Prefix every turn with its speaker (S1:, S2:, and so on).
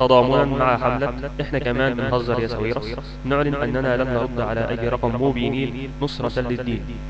S1: تضامنا مع حملة. إحنا كمان بنهزر يا سويرس. نعلن أننا لن نرد على أي رقم مبينين نصرة للدين.